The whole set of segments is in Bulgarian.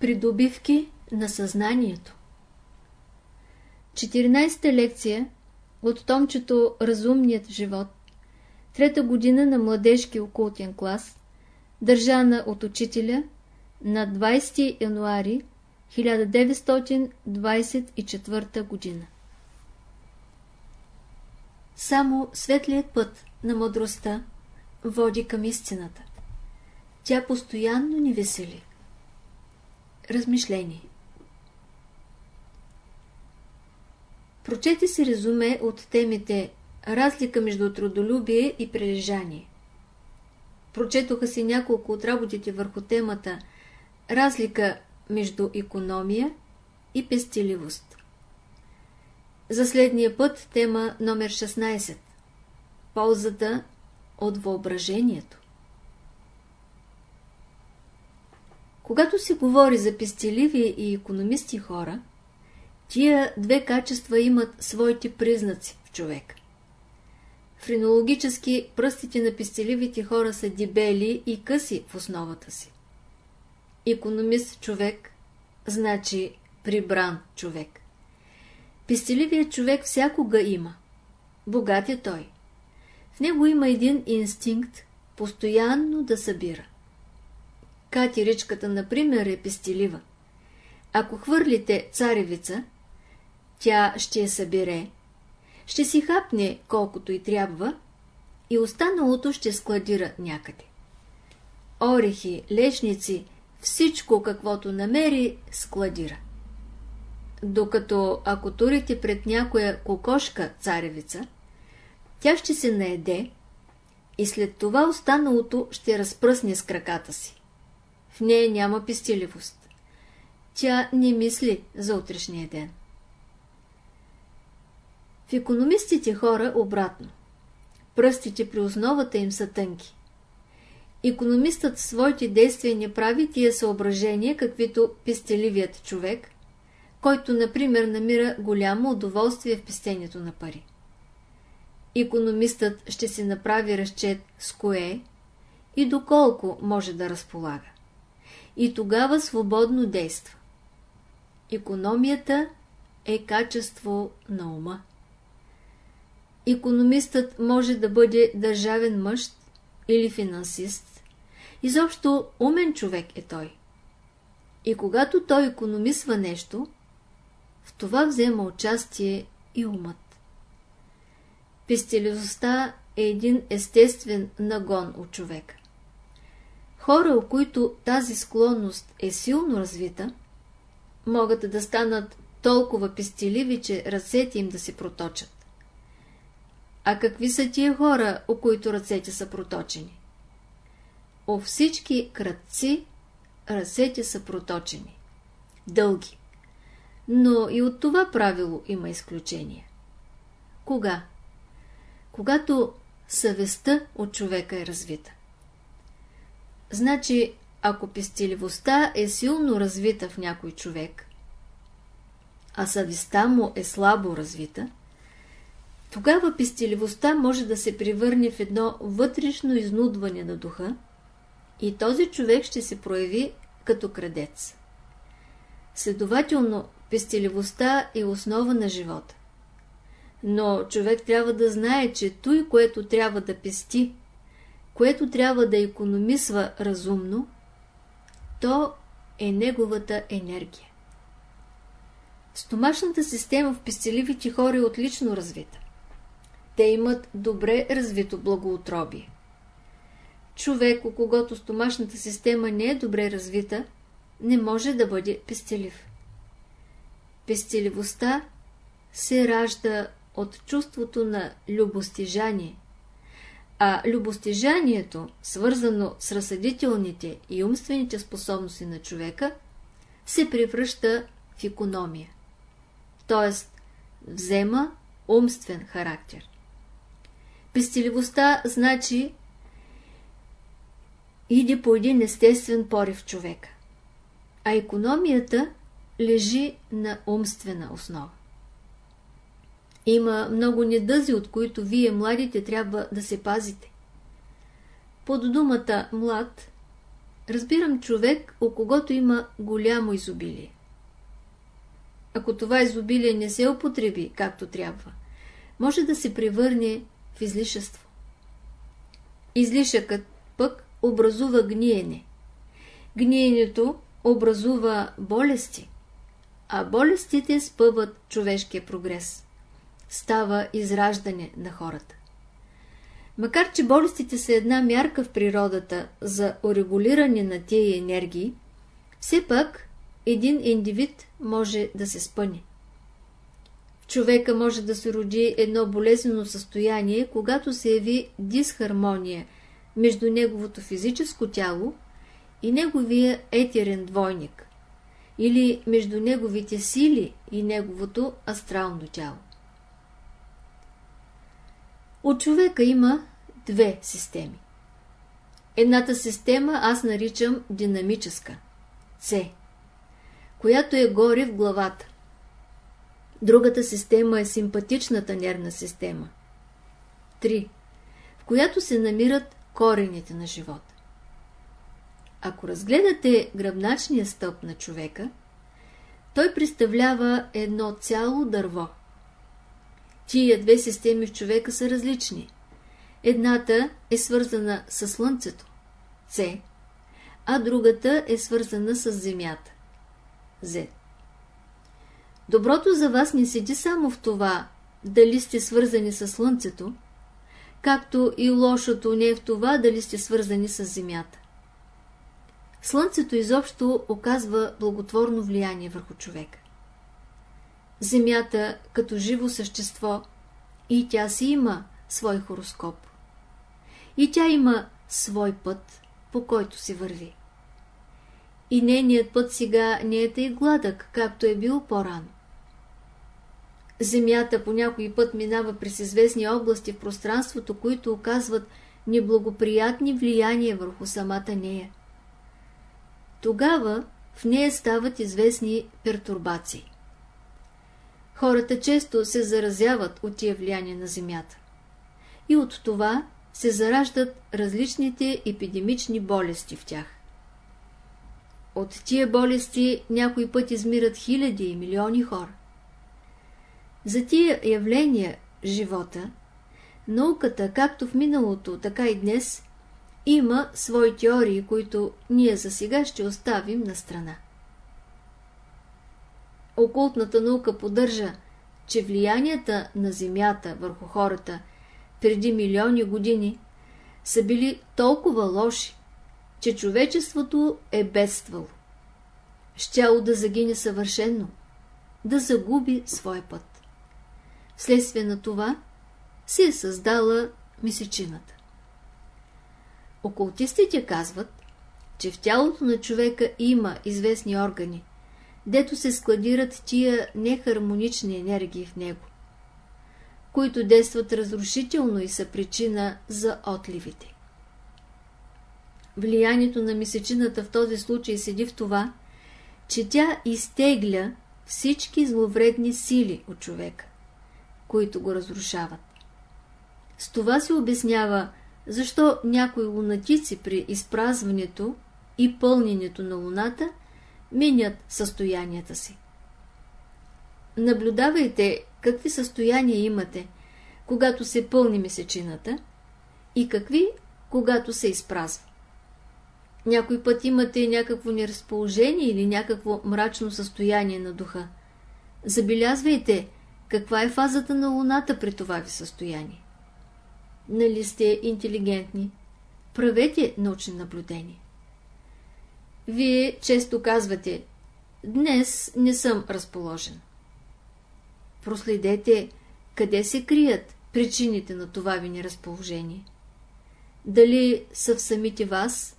Придобивки на съзнанието 14-та лекция от томчето Разумният живот Трета година на младежки окултен клас Държана от учителя на 20 януари 1924 година Само светлият път на мъдростта води към истината. Тя постоянно ни весели. Размишление Прочете си резюме от темите Разлика между трудолюбие и прилежание. Прочетоха си няколко от работите върху темата Разлика между економия и пестеливост. За следния път тема номер 16 Ползата от въображението Когато се говори за пестеливи и економисти хора, тия две качества имат своите признаци в човек. Френологически пръстите на пестеливите хора са дебели и къси в основата си. Економист човек значи прибран човек. Пестеливият човек всякога има. Богат е той. В него има един инстинкт постоянно да събира. Катиричката, например, е пестелива. Ако хвърлите царевица, тя ще я събере, ще си хапне колкото и трябва и останалото ще складира някъде. Орехи, лешници, всичко каквото намери, складира. Докато ако турите пред някоя кокошка царевица, тя ще се наеде и след това останалото ще разпръсне с краката си. В нея няма пестеливост. Тя не мисли за утрешния ден. В економистите хора обратно. Пръстите при основата им са тънки. Економистът в своите действия не прави тия съображения, каквито пестеливият човек, който, например, намира голямо удоволствие в пестението на пари. Економистът ще си направи разчет с кое и доколко може да разполага и тогава свободно действа. Економията е качество на ума. Економистът може да бъде държавен мъж или финансист. Изобщо умен човек е той. И когато той економисва нещо, в това взема участие и умът. Пестелизостта е един естествен нагон от човека. Хора, у които тази склонност е силно развита, могат да станат толкова пестеливи, че ръцете им да се проточат. А какви са тия хора, у които ръцете са проточени? У всички кръци ръцете са проточени. Дълги. Но и от това правило има изключение. Кога? Когато съвестта от човека е развита. Значи, ако пестеливостта е силно развита в някой човек, а съвестта му е слабо развита, тогава пестеливостта може да се превърне в едно вътрешно изнудване на духа и този човек ще се прояви като крадец. Следователно, пестеливостта е основа на живота. Но човек трябва да знае, че той, което трябва да пести, което трябва да економисва разумно, то е неговата енергия. Стомашната система в пестеливите хора е отлично развита. Те имат добре развито благоутробие. Човек, у когото стомашната система не е добре развита, не може да бъде пестелив. Пестеливостта се ражда от чувството на любостижание, а любостижанието, свързано с разсъдителните и умствените способности на човека, се превръща в економия. Т.е. взема умствен характер. Пестеливостта значи иде по един естествен порив човека, а економията лежи на умствена основа. Има много недъзи, от които вие, младите, трябва да се пазите. Под думата «млад» разбирам човек, у когото има голямо изобилие. Ако това изобилие не се употреби както трябва, може да се превърне в излишество. Излишъкът пък образува гниене. Гниенето образува болести, а болестите спъват човешкия прогрес. Става израждане на хората. Макар, че болестите са една мярка в природата за урегулиране на тия енергии, все пак един индивид може да се спъне. В човека може да се роди едно болезнено състояние, когато се яви дисхармония между неговото физическо тяло и неговия етерен двойник, или между неговите сили и неговото астрално тяло. От човека има две системи. Едната система аз наричам динамическа, С, която е горе в главата. Другата система е симпатичната нервна система. 3. В която се намират корените на живота. Ако разгледате гръбначния стълб на човека, той представлява едно цяло дърво. Тия две системи в човека са различни. Едната е свързана с Слънцето, С, а другата е свързана с Земята, З. Доброто за вас не седи само в това, дали сте свързани с Слънцето, както и лошото не е в това, дали сте свързани с Земята. Слънцето изобщо оказва благотворно влияние върху човека. Земята като живо същество и тя си има свой хороскоп. И тя има свой път, по който си върви. И нейният път сега не е тъй гладък, както е бил по-рано. Земята по някой път минава през известни области в пространството, които оказват неблагоприятни влияния върху самата нея. Тогава в нея стават известни пертурбации. Хората често се заразяват от тия влияния на Земята. И от това се зараждат различните епидемични болести в тях. От тия болести някой път измират хиляди и милиони хора. За тия явления живота, науката, както в миналото, така и днес, има свои теории, които ние за сега ще оставим на страна. Окултната наука поддържа, че влиянията на Земята върху хората преди милиони години са били толкова лоши, че човечеството е бедствало. Щяло да загине съвършенно, да загуби своя път. Вследствие на това се е създала месечината. Окултистите казват, че в тялото на човека има известни органи, дето се складират тия нехармонични енергии в него, които действат разрушително и са причина за отливите. Влиянието на месечината в този случай седи в това, че тя изтегля всички зловредни сили от човека, които го разрушават. С това се обяснява защо някои лунатици при изпразването и пълненето на луната минят състоянията си. Наблюдавайте какви състояния имате, когато се пълни месечината и какви, когато се изпразва. Някой път имате някакво неразположение или някакво мрачно състояние на духа. Забелязвайте каква е фазата на луната при това ви състояние. Нали сте интелигентни? Правете научни наблюдения. Вие често казвате, днес не съм разположен. Проследете къде се крият причините на това ви неразположение. Дали са в самите вас,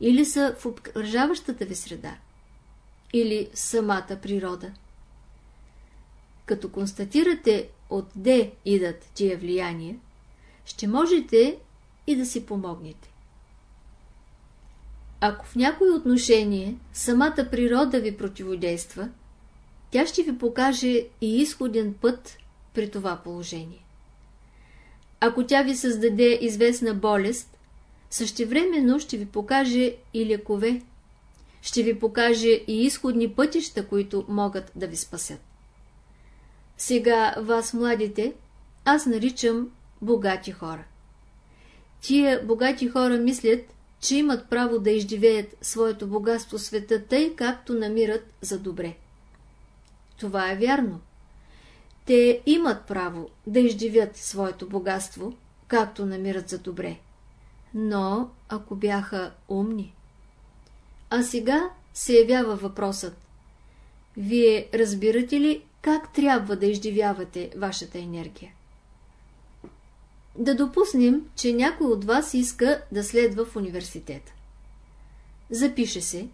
или са в обкръжаващата ви среда, или в самата природа. Като констатирате отде идат тия влияния, ще можете и да си помогнете. Ако в някое отношение самата природа ви противодейства, тя ще ви покаже и изходен път при това положение. Ако тя ви създаде известна болест, същевременно ще ви покаже и лекове, ще ви покаже и изходни пътища, които могат да ви спасят. Сега вас, младите, аз наричам богати хора. Тия богати хора мислят, че имат право да изживеят своето богатство света тъй, както намират за добре. Това е вярно. Те имат право да изживят своето богатство, както намират за добре. Но, ако бяха умни. А сега се явява въпросът. Вие разбирате ли как трябва да изживявате вашата енергия? Да допуснем, че някой от вас иска да следва в университета. Запише се,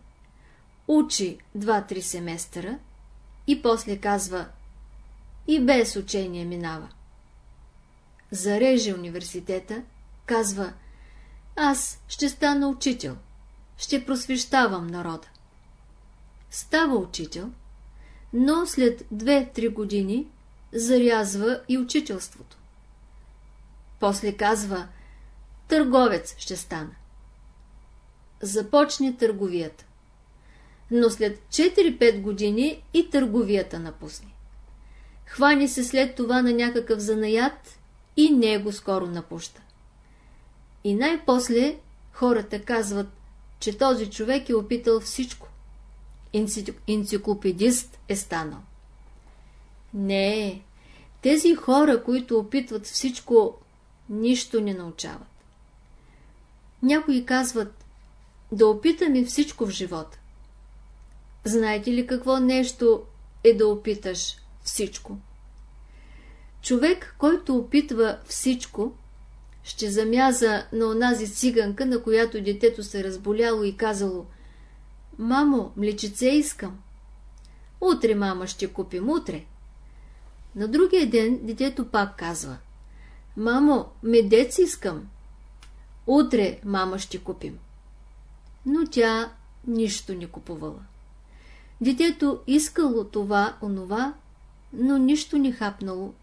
учи 2-3 семестъра и после казва и без учение минава. Зареже университета, казва аз ще стана учител, ще просвещавам народа. Става учител, но след 2-3 години зарязва и учителството. После казва, търговец ще стана. Започне търговията. Но след 4-5 години и търговията напусне. Хвани се след това на някакъв занаят и него скоро напуща. И най-после хората казват, че този човек е опитал всичко. Енциклопедист е станал. Не, тези хора, които опитват всичко, нищо не научават. Някои казват, да опитаме всичко в живота. Знаете ли какво нещо е да опиташ всичко? Човек, който опитва всичко, ще замяза на онази циганка, на която детето се разболяло и казало «Мамо, млечице искам». Утре, мама, ще купим, утре. На другия ден детето пак казва Мамо, медец искам. Утре мама ще купим. Но тя нищо не купувала. Детето искало това, онова, но нищо не хапнало,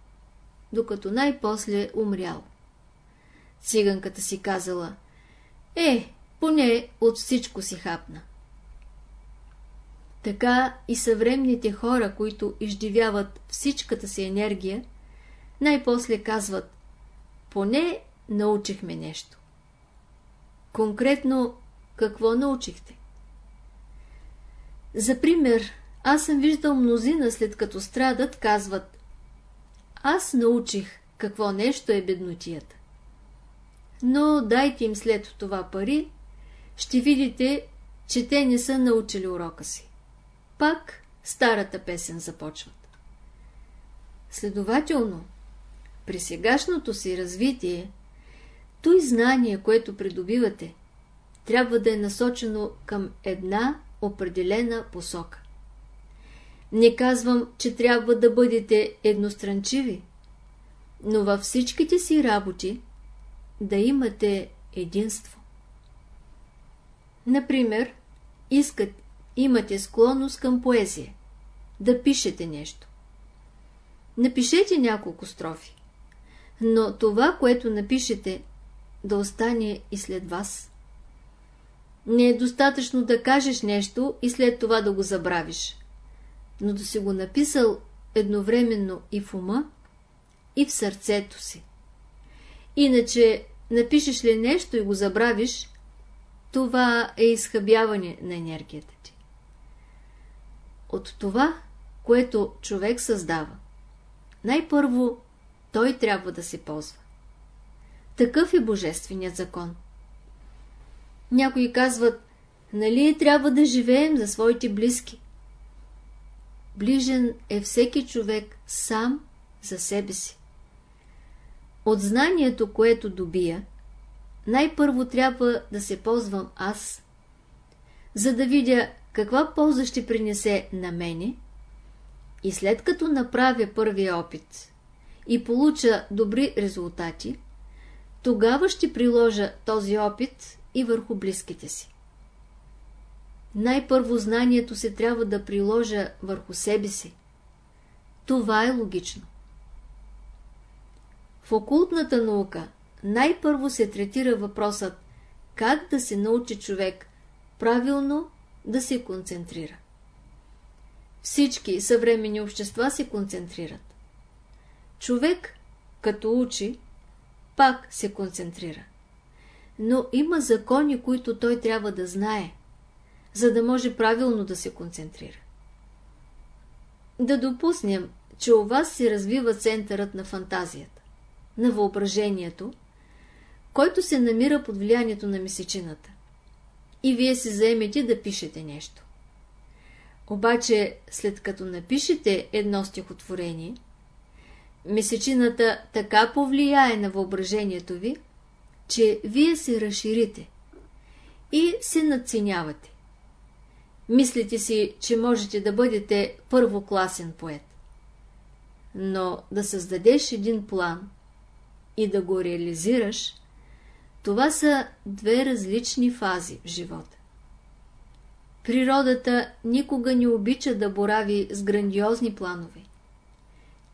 докато най-после умрял. Циганката си казала, е, поне от всичко си хапна. Така и съвременните хора, които издивяват всичката си енергия, най-после казват, поне научихме нещо. Конкретно, какво научихте? За пример, аз съм виждал мнозина, след като страдат, казват Аз научих какво нещо е беднотията. Но дайте им след това пари, ще видите, че те не са научили урока си. Пак старата песен започват. Следователно, при сегашното си развитие, той знание, което придобивате, трябва да е насочено към една определена посока. Не казвам, че трябва да бъдете едностранчиви, но във всичките си работи да имате единство. Например, искат, имате склонност към поезия, да пишете нещо. Напишете няколко строфи но това, което напишете, да остане и след вас. Не е достатъчно да кажеш нещо и след това да го забравиш, но да си го написал едновременно и в ума, и в сърцето си. Иначе, напишеш ли нещо и го забравиш, това е изхъбяване на енергията ти. От това, което човек създава, най-първо той трябва да се ползва. Такъв е божественият закон. Някои казват, нали трябва да живеем за своите близки? Ближен е всеки човек сам за себе си. От знанието, което добия, най-първо трябва да се ползвам аз, за да видя каква полза ще принесе на мене и след като направя първия опит и получа добри резултати, тогава ще приложа този опит и върху близките си. Най-първо знанието се трябва да приложа върху себе си. Това е логично. В окултната наука най-първо се третира въпросът как да се научи човек правилно да се концентрира. Всички съвременни общества се концентрират. Човек, като учи, пак се концентрира. Но има закони, които той трябва да знае, за да може правилно да се концентрира. Да допуснем, че у вас се развива центърът на фантазията, на въображението, който се намира под влиянието на месечината. И вие се заемете да пишете нещо. Обаче, след като напишете едно стихотворение, месечината така повлияе на въображението ви, че вие се разширите и се надценявате. Мислите си, че можете да бъдете първокласен поет. Но да създадеш един план и да го реализираш, това са две различни фази в живота. Природата никога не обича да борави с грандиозни планове.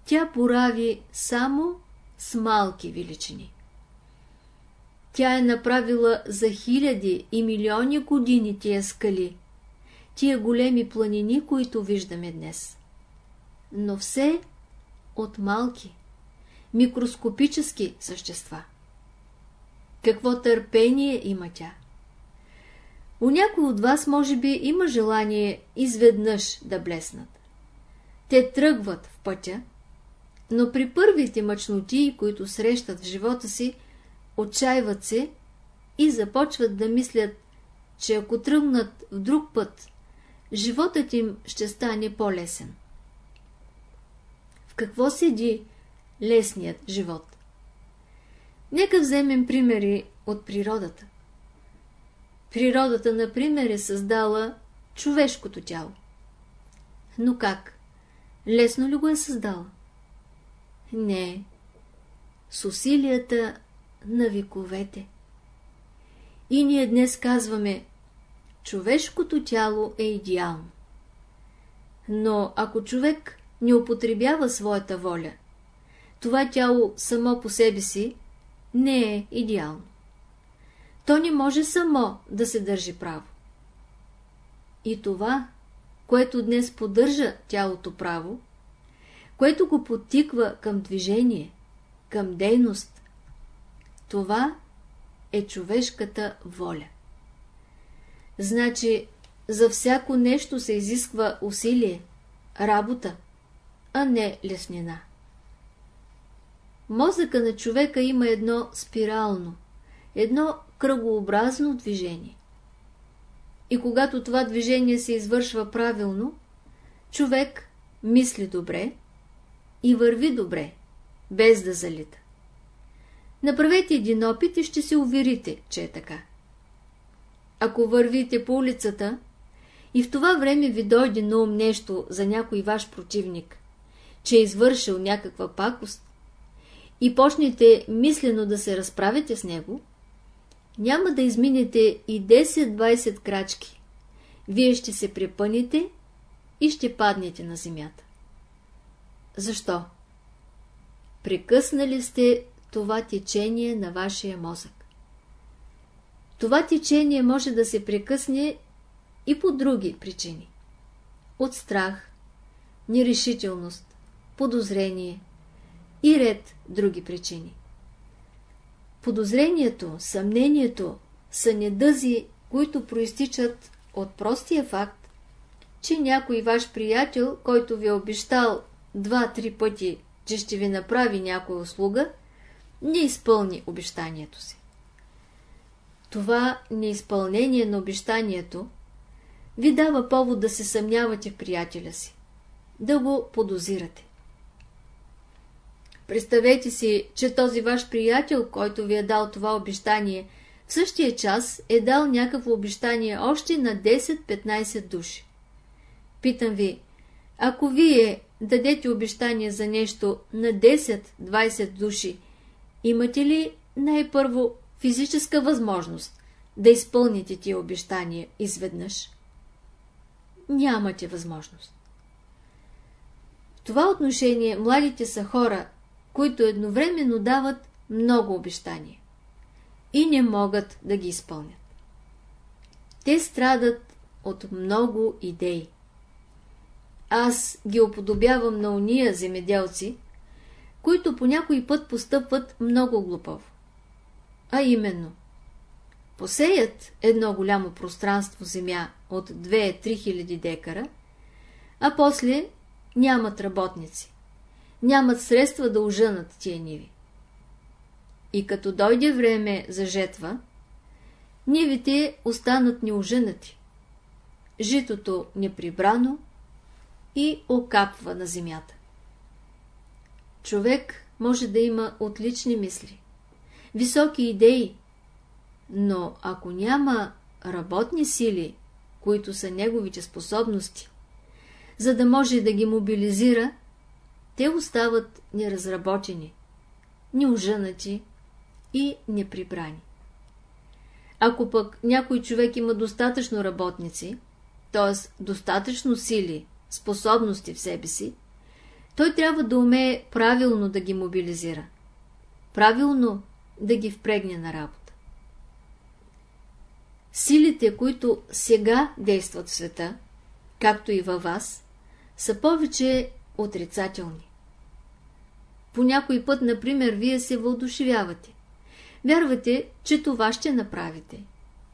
Тя борави само с малки величини. Тя е направила за хиляди и милиони години тия скали, тия големи планини, които виждаме днес. Но все от малки, микроскопически същества. Какво търпение има тя? У някой от вас може би има желание изведнъж да блеснат. Те тръгват в пътя, но при първите мъчноти, които срещат в живота си, отчаиват се и започват да мислят, че ако тръгнат в друг път, животът им ще стане по-лесен. В какво седи лесният живот? Нека вземем примери от природата. Природата, например, е създала човешкото тяло. Но как? Лесно ли го е създала? Не. С усилията на вековете. И ние днес казваме, човешкото тяло е идеално. Но ако човек не употребява своята воля, това тяло само по себе си не е идеално. То не може само да се държи право. И това, което днес поддържа тялото право, което го потиква към движение, към дейност, това е човешката воля. Значи, за всяко нещо се изисква усилие, работа, а не леснина. Мозъка на човека има едно спирално, едно кръгообразно движение. И когато това движение се извършва правилно, човек мисли добре и върви добре, без да залита. Направете един опит и ще се уверите, че е така. Ако вървите по улицата и в това време ви дойде на ум нещо за някой ваш противник, че е извършил някаква пакост, и почнете мислено да се разправите с него, няма да изминете и 10-20 крачки. Вие ще се препъните и ще паднете на земята. Защо? Прекъснали сте това течение на вашия мозък. Това течение може да се прекъсне и по други причини. От страх, нерешителност, подозрение и ред други причини. Подозрението, съмнението са недъзи, които проистичат от простия факт, че някой ваш приятел, който ви е обещал два-три пъти, че ще ви направи някоя услуга, не изпълни обещанието си. Това неизпълнение на обещанието ви дава повод да се съмнявате в приятеля си, да го подозирате. Представете си, че този ваш приятел, който ви е дал това обещание, в същия час е дал някакво обещание още на 10-15 души. Питам ви, ако вие дадете обещание за нещо на 10-20 души, имате ли най-първо физическа възможност да изпълните тия обещания изведнъж? Нямате възможност. В това отношение младите са хора, които едновременно дават много обещания. и не могат да ги изпълнят. Те страдат от много идеи. Аз ги уподобявам на уния земеделци, които по някой път постъпват много глупаво. А именно, посеят едно голямо пространство земя от 2-3 хиляди декара, а после нямат работници, нямат средства да ожънат тия ниви. И като дойде време за жетва, нивите останат неоженати, житото неприбрано и окапва на земята. Човек може да има отлични мисли, високи идеи, но ако няма работни сили, които са неговите способности, за да може да ги мобилизира, те остават неразработени, неужънати и неприбрани. Ако пък някой човек има достатъчно работници, т.е. достатъчно сили, способности в себе си, той трябва да умее правилно да ги мобилизира, правилно да ги впрегне на работа. Силите, които сега действат в света, както и във вас, са повече отрицателни. По някой път, например, вие се въодушевявате. Вярвате, че това ще направите.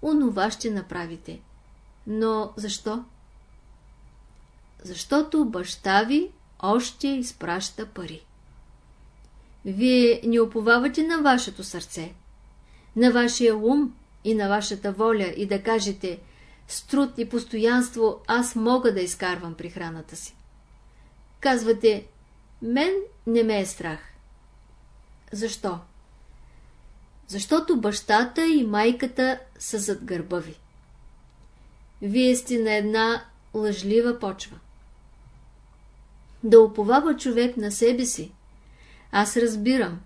Онова ще направите. Но защо? Защото баща ви още изпраща пари. Вие не оповавате на вашето сърце, на вашия ум и на вашата воля и да кажете с труд и постоянство аз мога да изкарвам прихраната си. Казвате, мен не ме е страх. Защо? Защото бащата и майката са зад гърба ви. Вие сте на една лъжлива почва. Да оповава човек на себе си, аз разбирам.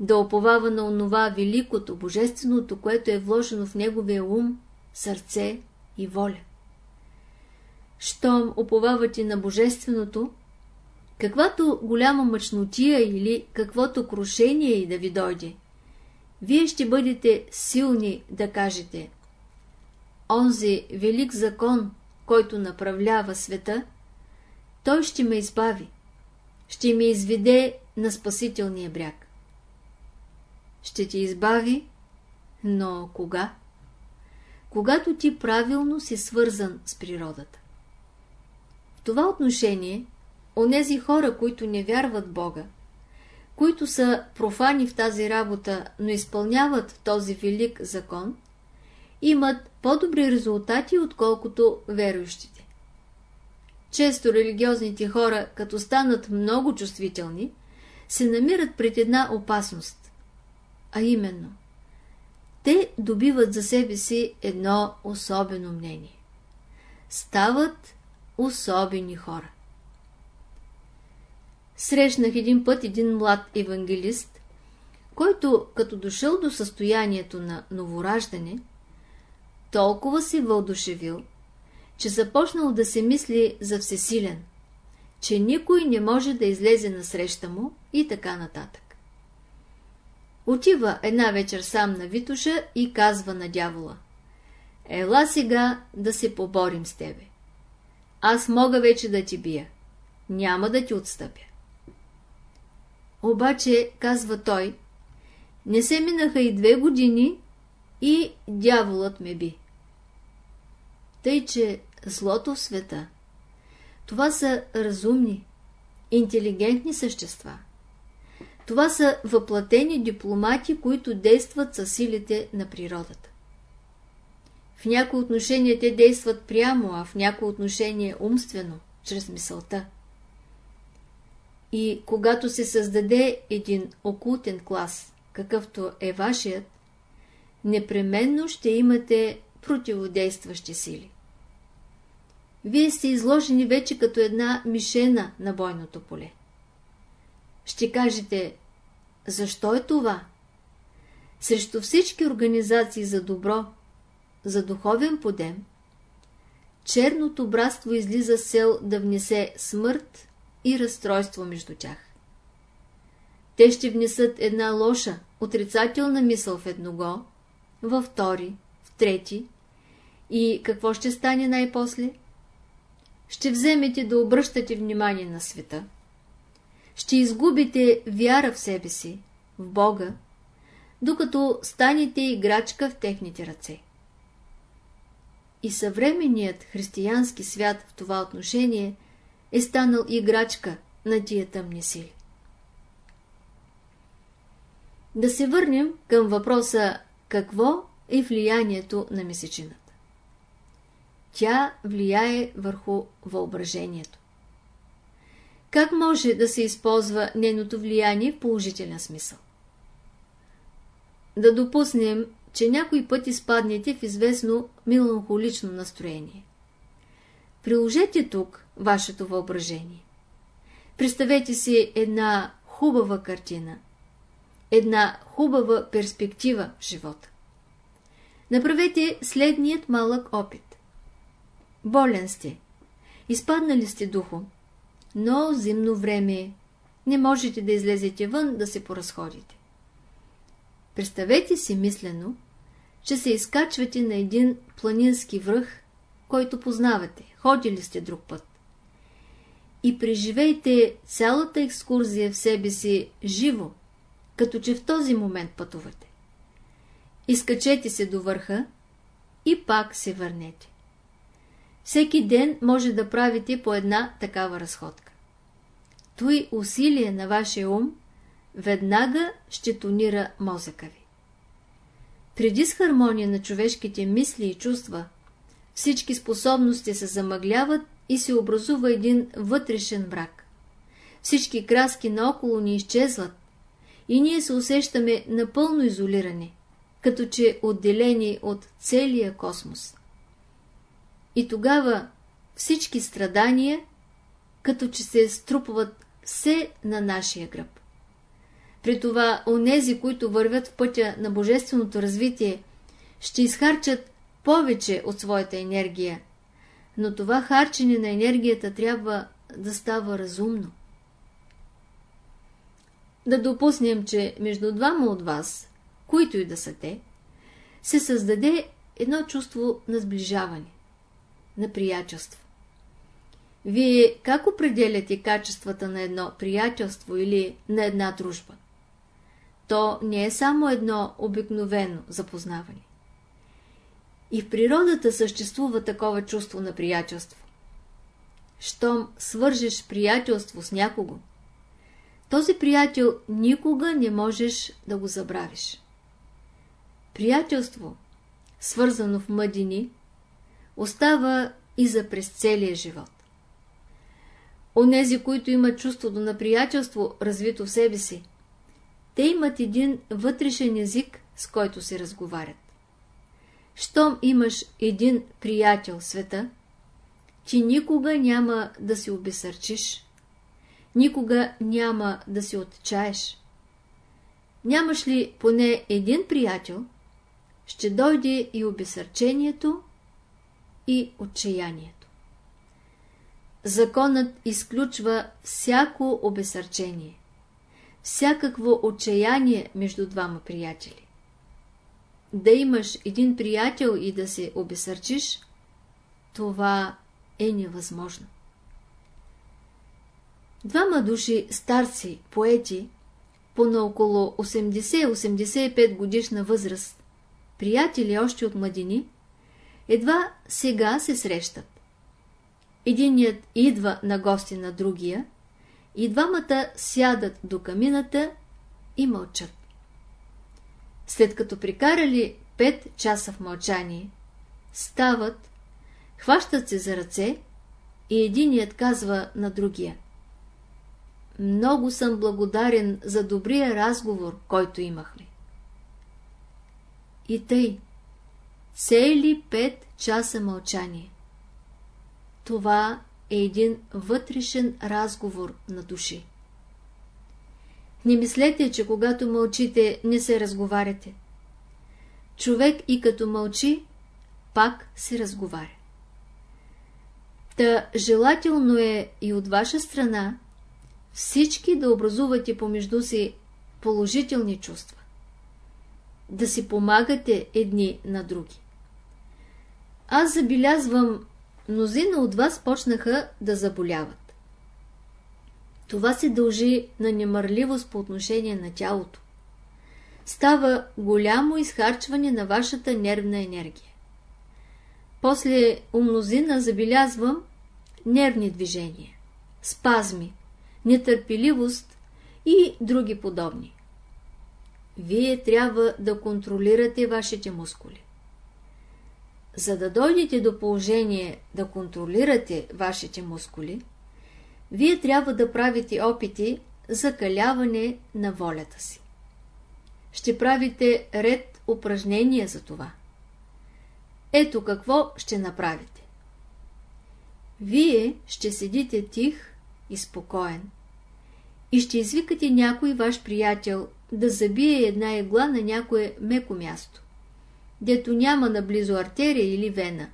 Да оповава на онова великото, божественото, което е вложено в неговия ум, сърце и воля. Щом оповавате на божественото, каквато голяма мъчнотия или каквото крушение и да ви дойде, вие ще бъдете силни да кажете онзи велик закон, който направлява света, той ще ме избави, ще ме изведе на спасителния бряг. Ще ти избави, но кога? Когато ти правилно си свързан с природата. В това отношение, онези хора, които не вярват Бога, които са профани в тази работа, но изпълняват този велик закон, имат по-добри резултати, отколкото верующите. Често религиозните хора, като станат много чувствителни, се намират пред една опасност, а именно те добиват за себе си едно особено мнение. Стават особени хора. Срещнах един път един млад евангелист, който, като дошъл до състоянието на новораждане, толкова се въодушевил, че започнал да се мисли за всесилен, че никой не може да излезе на среща му и така нататък. Отива една вечер сам на Витуша и казва на дявола Ела сега да се поборим с тебе. Аз мога вече да ти бия. Няма да ти отстъпя. Обаче, казва той, не се минаха и две години и дяволът ме би. Тъй, че злото в света, това са разумни, интелигентни същества. Това са въплатени дипломати, които действат със силите на природата. В някои отношения те действат прямо, а в някои отношения умствено, чрез мисълта. И когато се създаде един окултен клас, какъвто е вашият, непременно ще имате противодействащи сили. Вие сте изложени вече като една мишена на бойното поле. Ще кажете, защо е това? Срещу всички организации за добро, за духовен подем, черното братство излиза с цел да внесе смърт и разстройство между тях. те ще внесат една лоша, отрицателна мисъл в едного, във втори, в трети. И какво ще стане най-после? Ще вземете да обръщате внимание на света. Ще изгубите вяра в себе си, в Бога, докато станете играчка в техните ръце. И съвременният християнски свят в това отношение е станал играчка на тия тъмни сили. Да се върнем към въпроса какво е влиянието на месечината. Тя влияе върху въображението. Как може да се използва нейното влияние в положителен смисъл? Да допуснем, че някой път изпаднете в известно меланхолично настроение. Приложете тук вашето въображение. Представете си една хубава картина, една хубава перспектива в живота. Направете следният малък опит. Болен сте, изпаднали сте духом, но зимно време не можете да излезете вън да се поразходите. Представете си мислено, че се изкачвате на един планински връх, който познавате, ходили сте друг път. И преживейте цялата екскурзия в себе си живо, като че в този момент пътувате. Изкачете се до върха и пак се върнете. Всеки ден може да правите по една такава разходка. Той усилие на вашия ум веднага ще тонира мозъка ви. При дисхармония на човешките мисли и чувства, всички способности се замъгляват и се образува един вътрешен брак. Всички краски наоколо ни изчезват и ние се усещаме напълно изолирани, като че отделени от целия космос. И тогава всички страдания, като че се струпват все на нашия гръб. При това онези, които вървят в пътя на божественото развитие, ще изхарчат повече от своята енергия, но това харчене на енергията трябва да става разумно. Да допуснем, че между двама от вас, които и да са те, се създаде едно чувство на сближаване, на приятелство. Вие как определяте качествата на едно приятелство или на една дружба? То не е само едно обикновено запознаване. И в природата съществува такова чувство на приятелство. Щом свържеш приятелство с някого, този приятел никога не можеш да го забравиш. Приятелство, свързано в мъдини, остава и за през целия живот. Онези, които имат чувството на приятелство, развито в себе си, те имат един вътрешен език, с който се разговарят. Щом имаш един приятел в света, ти никога няма да се обесърчиш, никога няма да се отчаеш. Нямаш ли поне един приятел, ще дойде и обесърчението, и отчаянието. Законът изключва всяко обесърчение всякакво отчаяние между двама приятели. Да имаш един приятел и да се обесърчиш, това е невъзможно. Двама души старци, поети, по на около 80-85 годишна възраст, приятели още от младини, едва сега се срещат. Единият идва на гости на другия и двамата сядат до камината и мълчат. След като прикарали пет часа в мълчание, стават, хващат се за ръце и единият казва на другия. Много съм благодарен за добрия разговор, който имахме. И тъй, цели пет часа мълчание. Това е един вътрешен разговор на души. Не мислете, че когато мълчите, не се разговаряте. Човек и като мълчи, пак се разговаря. Та желателно е и от ваша страна всички да образувате помежду си положителни чувства. Да си помагате едни на други. Аз забелязвам, мнозина от вас почнаха да заболяват. Това се дължи на немърливост по отношение на тялото. Става голямо изхарчване на вашата нервна енергия. После у мнозина забелязвам нервни движения, спазми, нетърпеливост и други подобни. Вие трябва да контролирате вашите мускули. За да дойдете до положение да контролирате вашите мускули, вие трябва да правите опити за каляване на волята си. Ще правите ред упражнения за това. Ето какво ще направите. Вие ще седите тих и спокоен и ще извикате някой ваш приятел да забие една игла на някое меко място, дето няма наблизо артерия или вена,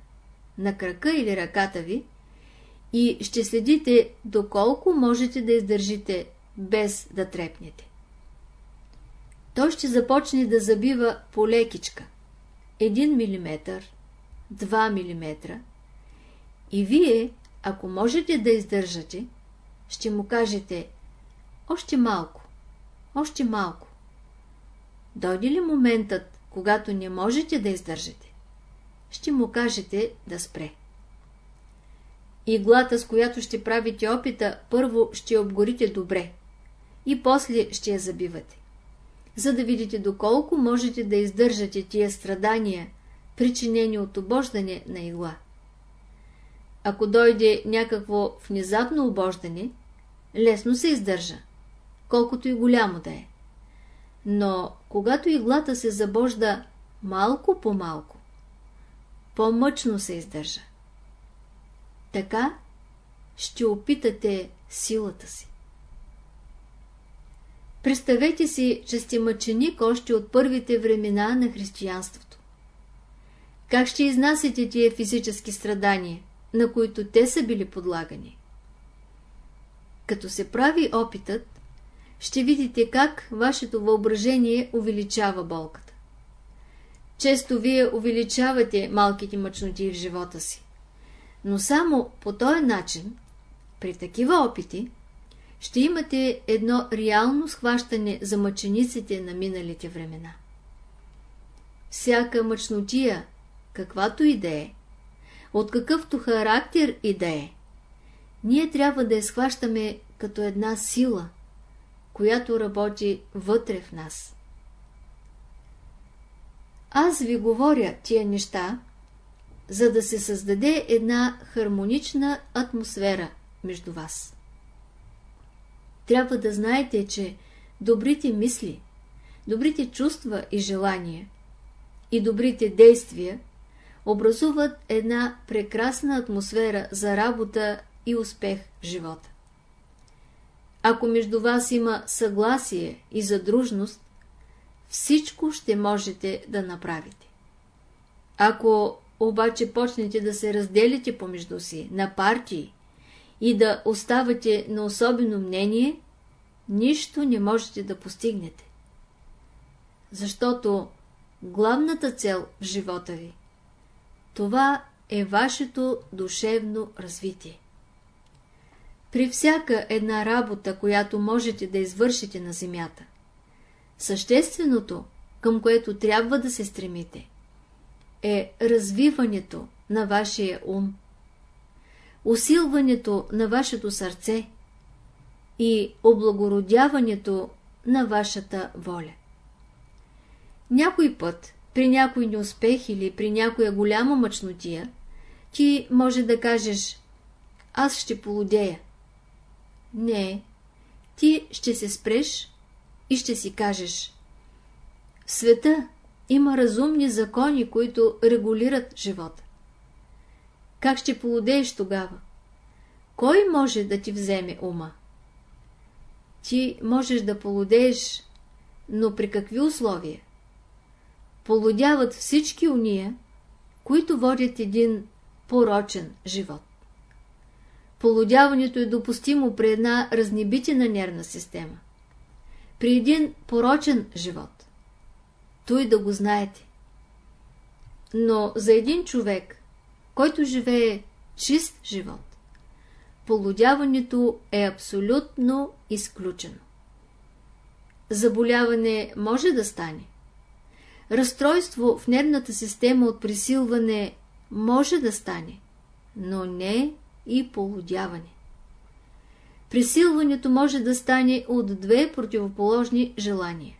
на крака или ръката ви, и ще следите доколко можете да издържите без да трепнете. Той ще започне да забива по лекичка, 1 мм, 2 мм. И вие, ако можете да издържате, ще му кажете още малко, още малко. Дойде ли моментът, когато не можете да издържате, ще му кажете да спре. Иглата, с която ще правите опита, първо ще обгорите добре и после ще я забивате, за да видите доколко можете да издържате тия страдания, причинени от обождане на игла. Ако дойде някакво внезапно обождане, лесно се издържа, колкото и голямо да е. Но когато иглата се забожда малко по малко, по-мъчно се издържа. Така ще опитате силата си. Представете си, че сте мъченик още от първите времена на християнството. Как ще изнасяте тия физически страдания, на които те са били подлагани? Като се прави опитът, ще видите как вашето въображение увеличава болката. Често вие увеличавате малките мъчноти в живота си. Но само по този начин, при такива опити, ще имате едно реално схващане за мъчениците на миналите времена. Всяка мъчнотия, каквато и да е, от какъвто характер и да е, ние трябва да я схващаме като една сила, която работи вътре в нас. Аз ви говоря тия неща, за да се създаде една хармонична атмосфера между вас. Трябва да знаете, че добрите мисли, добрите чувства и желания и добрите действия образуват една прекрасна атмосфера за работа и успех в живота. Ако между вас има съгласие и задружност, всичко ще можете да направите. Ако обаче почнете да се разделите помежду си на партии и да оставате на особено мнение, нищо не можете да постигнете. Защото главната цел в живота ви, това е вашето душевно развитие. При всяка една работа, която можете да извършите на земята, същественото, към което трябва да се стремите, е развиването на вашия ум, усилването на вашето сърце и облагородяването на вашата воля. Някой път, при някой неуспех или при някоя голяма мъчнотия, ти може да кажеш «Аз ще полудея». Не, ти ще се спреш и ще си кажеш В света има разумни закони, които регулират живота. Как ще полудееш тогава? Кой може да ти вземе ума? Ти можеш да полудееш, но при какви условия? Полудяват всички уния, които водят един порочен живот. Полудяването е допустимо при една разнебитена нервна система. при един порочен живот. Той да го знаете. Но за един човек, който живее чист живот, полудяването е абсолютно изключено. Заболяване може да стане. Разстройство в нервната система от присилване може да стане, но не и полудяване. Присилването може да стане от две противоположни желания.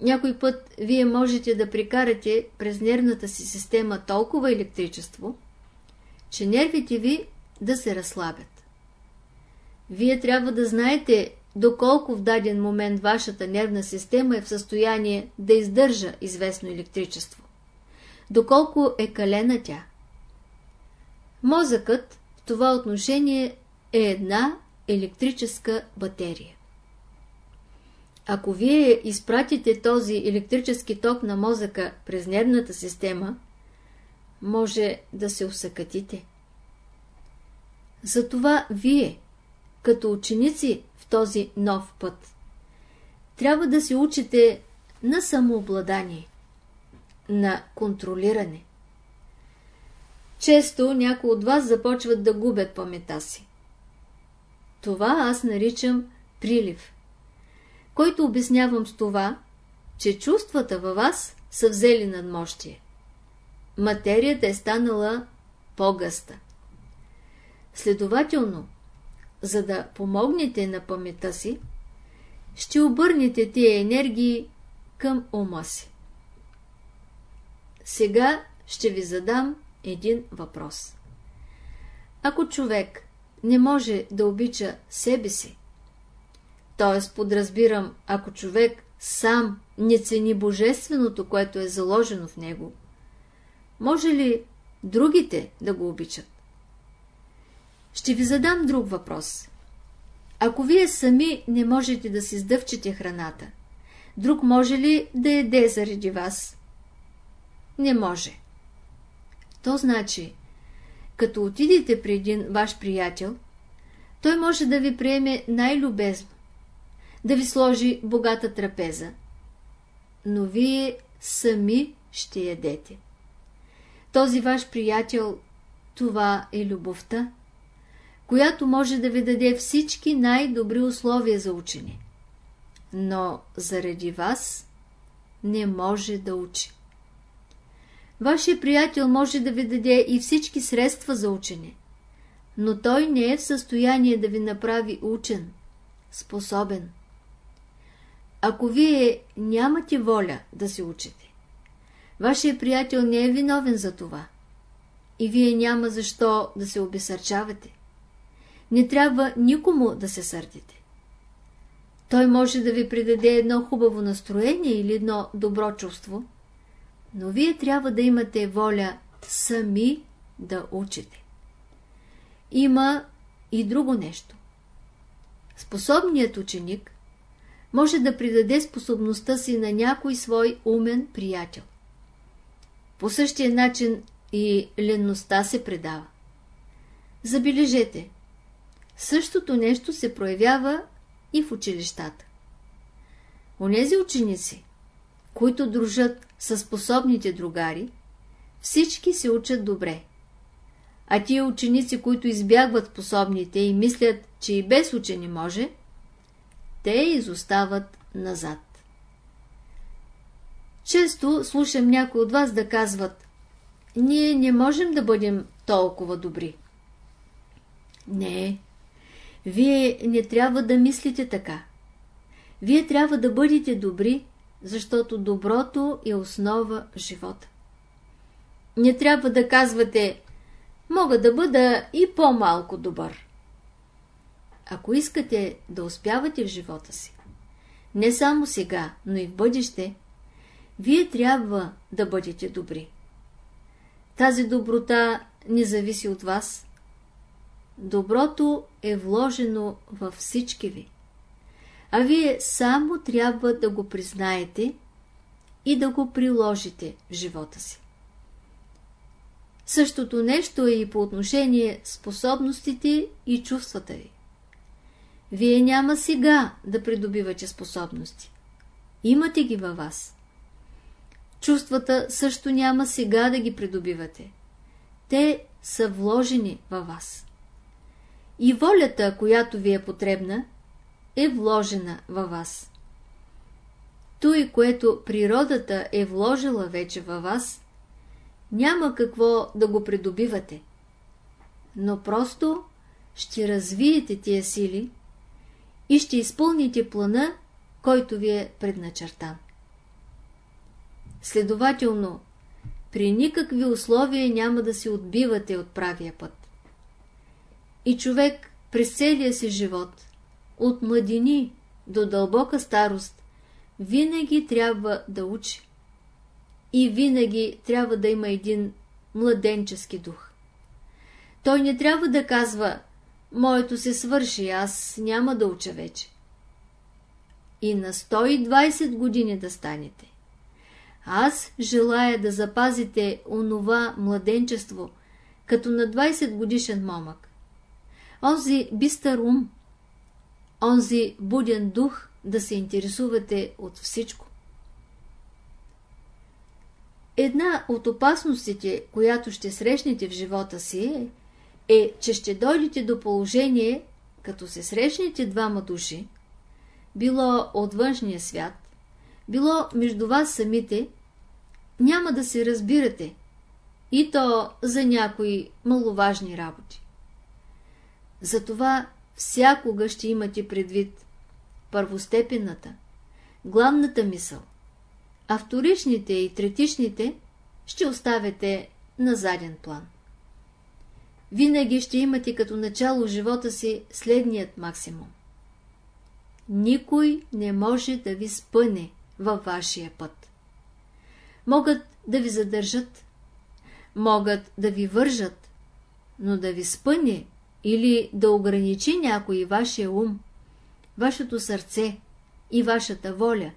Някой път вие можете да прикарате през нервната си система толкова електричество, че нервите ви да се разслабят. Вие трябва да знаете доколко в даден момент вашата нервна система е в състояние да издържа известно електричество. Доколко е калена тя. Мозъкът това отношение е една електрическа батерия. Ако вие изпратите този електрически ток на мозъка през нервната система, може да се усъкатите. Затова вие, като ученици в този нов път, трябва да се учите на самообладание, на контролиране. Често някои от вас започват да губят памета си. Това аз наричам прилив, който обяснявам с това, че чувствата във вас са взели надмощие. Материята е станала по-гъста. Следователно, за да помогнете на паметта си, ще обърнете тия енергии към ума си. Сега ще ви задам един въпрос. Ако човек не може да обича себе си, т.е. подразбирам, ако човек сам не цени божественото, което е заложено в него, може ли другите да го обичат? Ще ви задам друг въпрос. Ако вие сами не можете да си сдъвчете храната, друг може ли да еде заради вас? Не може. То значи, като отидете при един ваш приятел, той може да ви приеме най-любезно, да ви сложи богата трапеза, но вие сами ще ядете. Този ваш приятел, това е любовта, която може да ви даде всички най-добри условия за учене. Но заради вас не може да учи. Вашия приятел може да ви даде и всички средства за учене, но той не е в състояние да ви направи учен, способен. Ако вие нямате воля да се учите, вашия приятел не е виновен за това и вие няма защо да се обесърчавате. Не трябва никому да се сърдите. Той може да ви придаде едно хубаво настроение или едно добро чувство – но вие трябва да имате воля сами да учите. Има и друго нещо. Способният ученик може да придаде способността си на някой свой умен приятел. По същия начин и ленността се предава. Забележете, същото нещо се проявява и в училищата. Онези ученици, които дружат със способните другари, всички се учат добре. А тия ученици, които избягват способните и мислят, че и без учени може, те изостават назад. Често слушам някой от вас да казват ние не можем да бъдем толкова добри. Не, вие не трябва да мислите така. Вие трябва да бъдете добри, защото доброто е основа в живота. Не трябва да казвате, мога да бъда и по-малко добър. Ако искате да успявате в живота си, не само сега, но и в бъдеще, вие трябва да бъдете добри. Тази доброта не зависи от вас. Доброто е вложено във всички ви а вие само трябва да го признаете и да го приложите в живота си. Същото нещо е и по отношение способностите и чувствата ви. Вие няма сега да придобивате способности. Имате ги във вас. Чувствата също няма сега да ги придобивате. Те са вложени във вас. И волята, която ви е потребна, е вложена във вас. Той, което природата е вложила вече във вас, няма какво да го придобивате. Но просто ще развиете тия сили и ще изпълните плана, който ви е предначертан. Следователно, при никакви условия няма да се отбивате от правия път. И човек през целия си живот, от младини до дълбока старост, винаги трябва да учи. И винаги трябва да има един младенчески дух. Той не трябва да казва, моето се свърши, аз няма да уча вече. И на 120 години да станете. Аз желая да запазите онова младенчество, като на 20 годишен момък. Онзи бистър ум, онзи буден дух да се интересувате от всичко. Една от опасностите, която ще срещнете в живота си е, е, че ще дойдете до положение, като се срещнете двама души, било от външния свят, било между вас самите, няма да се разбирате, и то за някои маловажни работи. Затова всякога ще имате предвид първостепенната, главната мисъл, а вторичните и третичните ще оставяте на заден план. Винаги ще имате като начало живота си следният максимум. Никой не може да ви спъне във вашия път. Могат да ви задържат, могат да ви вържат, но да ви спъне или да ограничи някой вашия ум, вашето сърце и вашата воля,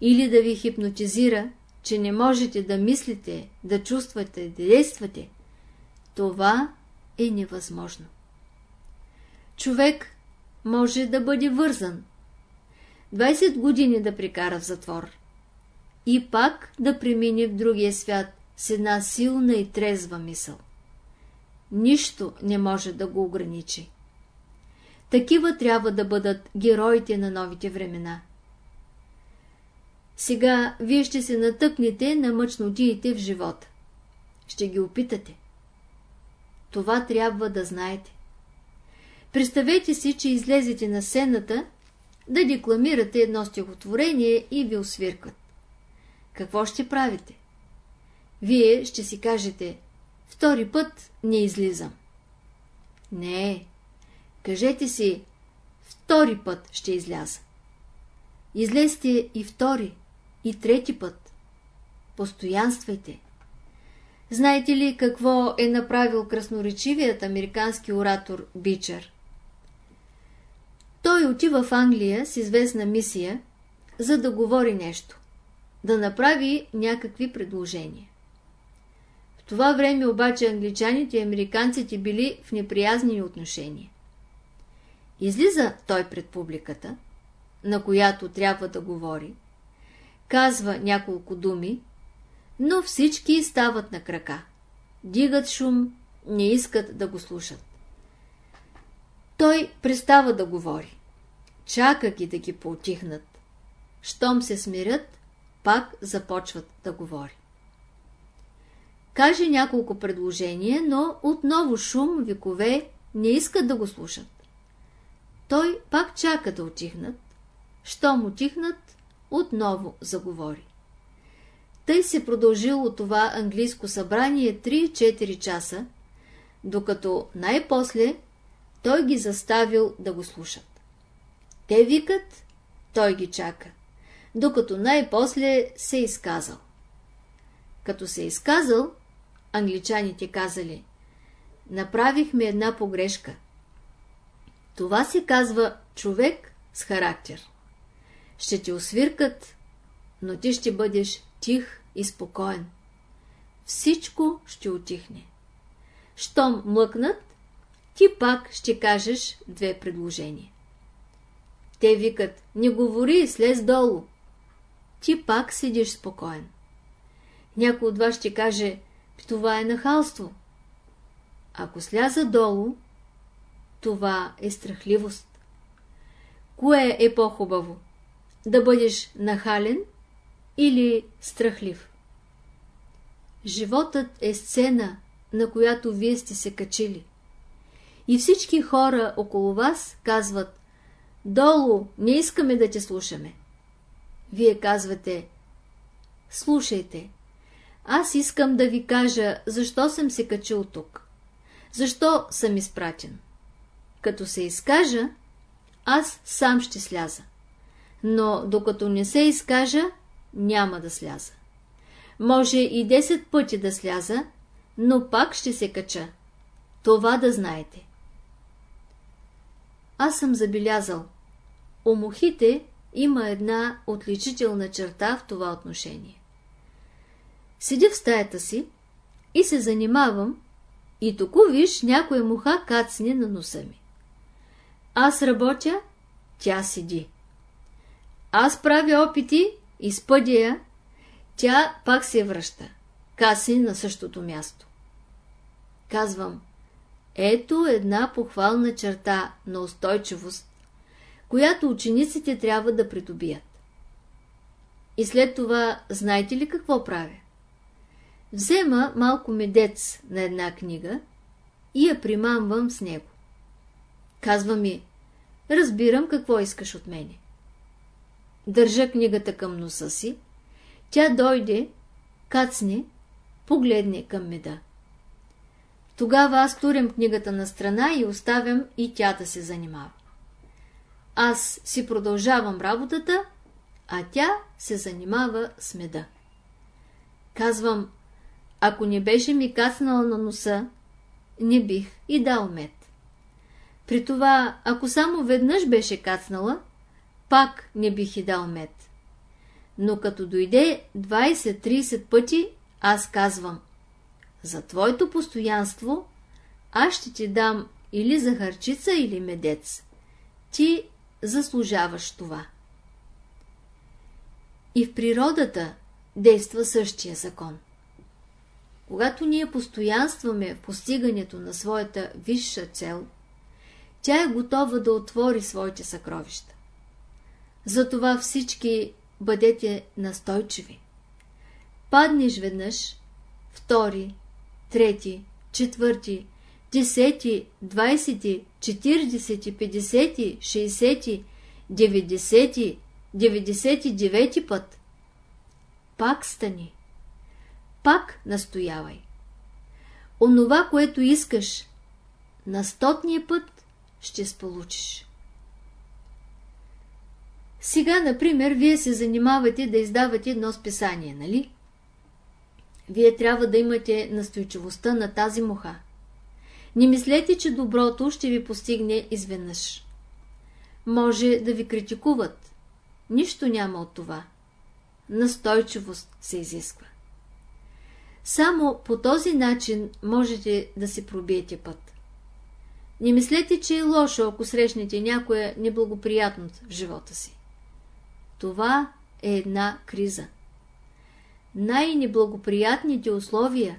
или да ви хипнотизира, че не можете да мислите, да чувствате, да действате, това е невъзможно. Човек може да бъде вързан, 20 години да прикара в затвор и пак да премине в другия свят с една силна и трезва мисъл. Нищо не може да го ограничи. Такива трябва да бъдат героите на новите времена. Сега вие ще се натъкнете на мъчнотиите в живота. Ще ги опитате. Това трябва да знаете. Представете си, че излезете на сцената да декламирате едно стихотворение и ви освиркват. Какво ще правите? Вие ще си кажете, втори път не излизам. Не, кажете си, втори път ще изляза. Излезте и втори, и трети път. Постоянствайте. Знаете ли какво е направил красноречивият американски оратор Бичър? Той отива в Англия с известна мисия, за да говори нещо, да направи някакви предложения. Това време обаче англичаните и американците били в неприязни отношения. Излиза той пред публиката, на която трябва да говори, казва няколко думи, но всички стават на крака. Дигат шум, не искат да го слушат. Той престава да говори. Чака ги да ги поотихнат. Щом се смирят, пак започват да говори. Каже няколко предложения, но отново шум, викове не искат да го слушат. Той пак чака да отихнат. Щом отихнат, отново заговори. Тъй се продължило това английско събрание 3-4 часа, докато най-после той ги заставил да го слушат. Те викат, той ги чака, докато най-после се е изказал. Като се е изказал, англичаните казали, направихме една погрешка. Това се казва човек с характер. Ще ти освиркат, но ти ще бъдеш тих и спокоен. Всичко ще отихне. Щом млъкнат, ти пак ще кажеш две предложения. Те викат, не говори, слез долу. Ти пак седиш спокоен. Някой от вас ще каже, това е нахалство. Ако сляза долу, това е страхливост. Кое е по-хубаво? Да бъдеш нахален или страхлив? Животът е сцена, на която вие сте се качили. И всички хора около вас казват Долу, не искаме да те слушаме. Вие казвате Слушайте, аз искам да ви кажа, защо съм се качил тук. Защо съм изпратен. Като се изкажа, аз сам ще сляза. Но докато не се изкажа, няма да сляза. Може и 10 пъти да сляза, но пак ще се кача. Това да знаете. Аз съм забелязал. У мухите има една отличителна черта в това отношение. Седя в стаята си и се занимавам и току виж някоя муха кацне на носа ми. Аз работя, тя седи. Аз правя опити, изпъдя я, тя пак се връща, каси на същото място. Казвам, ето една похвална черта на устойчивост, която учениците трябва да придобият. И след това, знаете ли какво правя? Взема малко медец на една книга и я примамвам с него. Казва ми, разбирам какво искаш от мене. Държа книгата към носа си, тя дойде, кацне, погледне към меда. Тогава аз турям книгата на страна и оставям и тя да се занимава. Аз си продължавам работата, а тя се занимава с меда. Казвам, ако не беше ми кацнала на носа, не бих и дал мед. При това, ако само веднъж беше кацнала, пак не бих и дал мед. Но като дойде 20-30 пъти, аз казвам, за твоето постоянство аз ще ти дам или захарчица, или медец. Ти заслужаваш това. И в природата действа същия закон. Когато ние постоянстваме в постигането на своята висша цел, тя е готова да отвори своите съкровища. Затова всички бъдете настойчиви. Паднеш веднъж, втори, трети, четвърти, десети, двайсети, четиридесети, петдесети, шейсети, деведесети, деведесет и девети път. Пак стани пак настоявай. Онова, което искаш, на стотния път ще сполучиш. Сега, например, вие се занимавате да издавате едно списание, нали? Вие трябва да имате настойчивостта на тази муха. Не мислете, че доброто ще ви постигне изведнъж. Може да ви критикуват. Нищо няма от това. Настойчивост се изисква. Само по този начин можете да се пробиете път. Не мислете, че е лошо, ако срещнете някоя неблагоприятност в живота си. Това е една криза. Най-неблагоприятните условия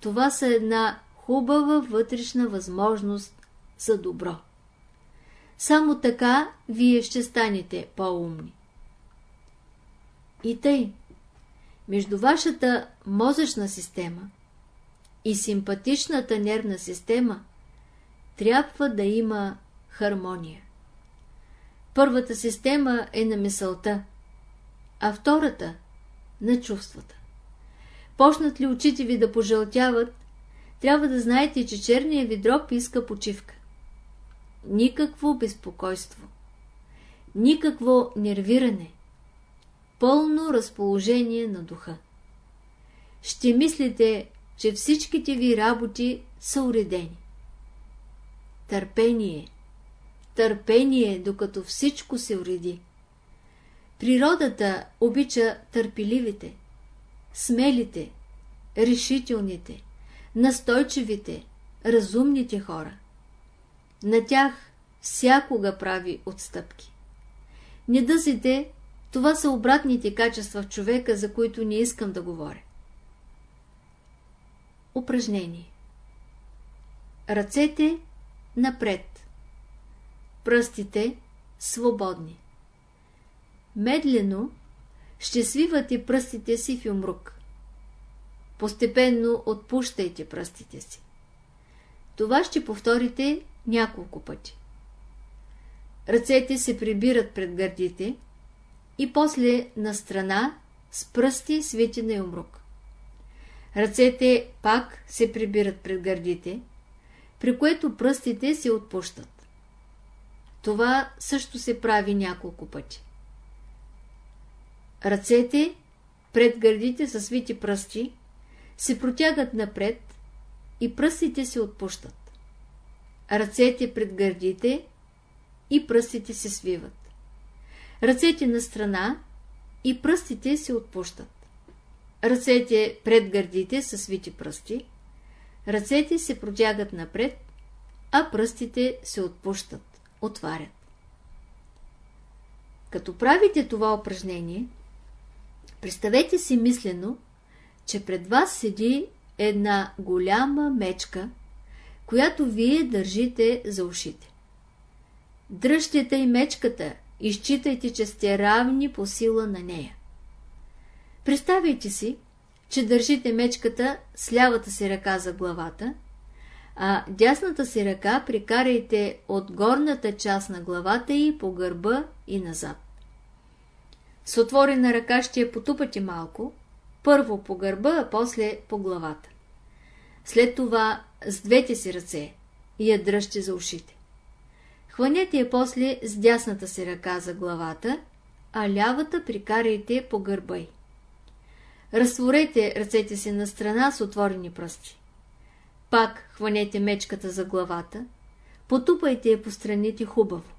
това са една хубава вътрешна възможност за добро. Само така вие ще станете по-умни. И тъй, между вашата мозъчна система и симпатичната нервна система трябва да има хармония. Първата система е на мисълта, а втората – на чувствата. Почнат ли очите ви да пожълтяват, трябва да знаете, че черният ви дроб иска почивка. Никакво безпокойство. Никакво нервиране – пълно разположение на духа. Ще мислите, че всичките ви работи са уредени. Търпение. Търпение, докато всичко се уреди. Природата обича търпеливите, смелите, решителните, настойчивите, разумните хора. На тях всякога прави отстъпки. Недъзите, това са обратните качества в човека, за които не искам да говоря. Упражнение Ръцете напред. Пръстите свободни. Медлено ще свивате пръстите си в юмрук. Постепенно отпущайте пръстите си. Това ще повторите няколко пъти. Ръцете се прибират пред гърдите и после на страна с пръсти свити на юмрук. Ръцете пак се прибират пред гърдите, при което пръстите се отпущат. Това също се прави няколко пъти. Ръцете пред гърдите са свити пръсти се протягат напред и пръстите се отпущат. Ръцете пред гърдите и пръстите се свиват. Ръцете на страна и пръстите се отпущат. Ръцете пред гърдите са свити пръсти. Ръцете се протягат напред, а пръстите се отпущат, отварят. Като правите това упражнение, представете си мислено, че пред вас седи една голяма мечка, която вие държите за ушите. Дръжте и мечката и считайте, че сте равни по сила на нея. Представяйте си, че държите мечката с лявата си ръка за главата, а дясната си ръка прикарайте от горната част на главата и по гърба и назад. С отворена ръка ще я потупате малко, първо по гърба, а после по главата. След това с двете си ръце я дръжте за ушите. Хванете я после с дясната си ръка за главата, а лявата прикарайте по гърба й. Разтворете ръцете си на страна с отворени пръсти. Пак хванете мечката за главата, потупайте я по страните хубаво.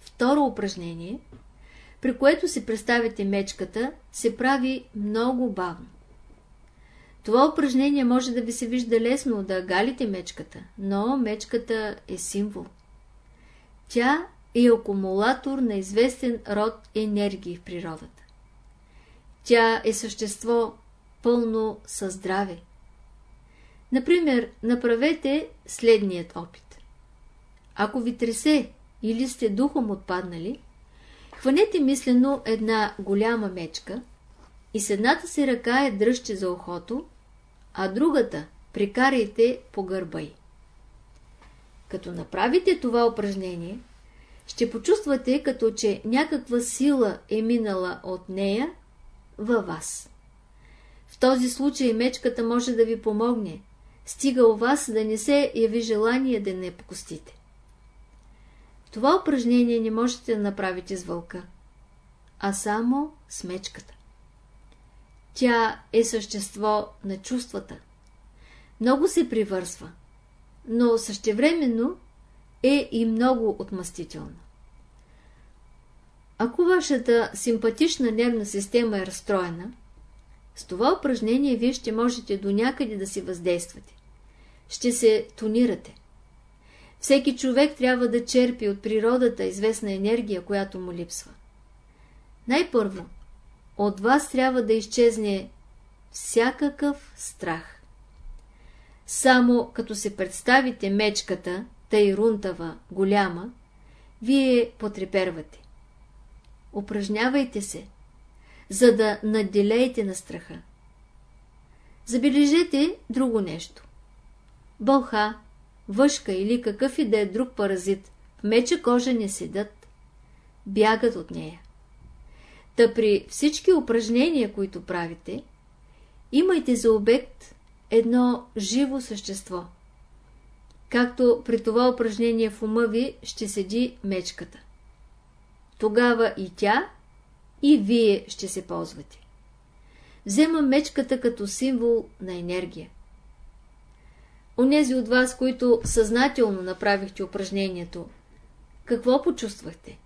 Второ упражнение, при което си представите мечката, се прави много бавно. Това упражнение може да ви се вижда лесно да галите мечката, но мечката е символ. Тя е акумулатор на известен род енергии в природата. Тя е същество пълно със здраве. Например, направете следният опит. Ако ви тресе или сте духом отпаднали, хванете мислено една голяма мечка и с едната си ръка я дръжте за ухото, а другата прикарайте по гърба й. Като направите това упражнение, ще почувствате като че някаква сила е минала от нея във вас. В този случай мечката може да ви помогне, стига у вас да не се яви желание да не покостите. Това упражнение не можете да направите с вълка, а само с мечката. Тя е същество на чувствата. Много се привързва, но същевременно е и много отмъстителна. Ако вашата симпатична нервна система е разстроена, с това упражнение вие ще можете до някъде да си въздействате. Ще се тонирате. Всеки човек трябва да черпи от природата известна енергия, която му липсва. Най-първо, от вас трябва да изчезне всякакъв страх. Само като се представите мечката, тъй рунтава, голяма, вие потрепервате. Упражнявайте се, за да наделеете на страха. Забележете друго нещо. Бълха, въшка или какъв и да е друг паразит в меча кожа не седат, бягат от нея. Та при всички упражнения, които правите, имайте за обект едно живо същество. Както при това упражнение в ума ви ще седи мечката. Тогава и тя, и вие ще се ползвате. Взема мечката като символ на енергия. Онези от вас, които съзнателно направихте упражнението, какво почувствахте?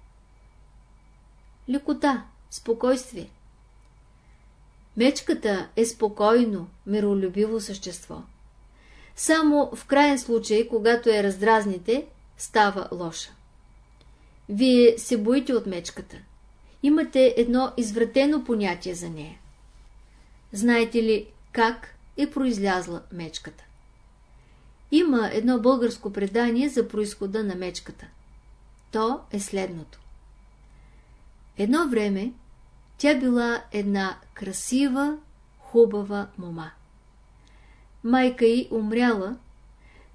Лекота, спокойствие. Мечката е спокойно, миролюбиво същество. Само в крайен случай, когато е раздразните, става лоша. Вие се боите от мечката. Имате едно извратено понятие за нея. Знаете ли как е произлязла мечката? Има едно българско предание за происхода на мечката. То е следното. Едно време тя била една красива, хубава мома. Майка й умряла,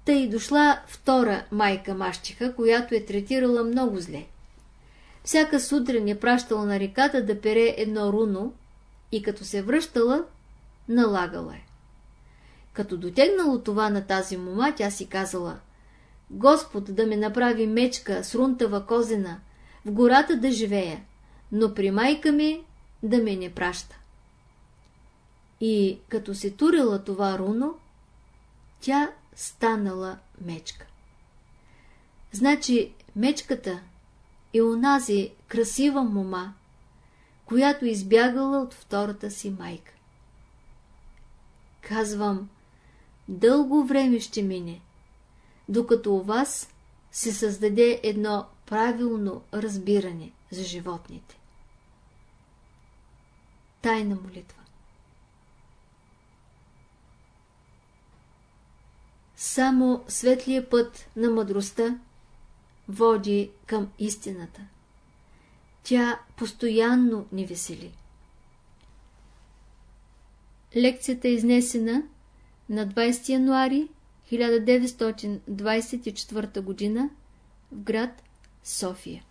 тъй дошла втора майка мащиха, която е третирала много зле. Всяка сутрин е пращала на реката да пере едно руно и като се връщала, налагала е. Като дотегнало това на тази мома, тя си казала Господ да ме направи мечка с рунтава козена, в гората да живея, но при майка ми да ме не праща. И като се турила това руно, тя станала мечка. Значи мечката е онази красива мома, която избягала от втората си майка. Казвам, дълго време ще мине, докато у вас се създаде едно правилно разбиране за животните. Тайна молитва Само светлия път на мъдростта води към истината. Тя постоянно ни весели. Лекцията е изнесена на 20 януари 1924 г. в град София.